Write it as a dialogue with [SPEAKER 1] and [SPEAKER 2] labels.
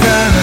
[SPEAKER 1] open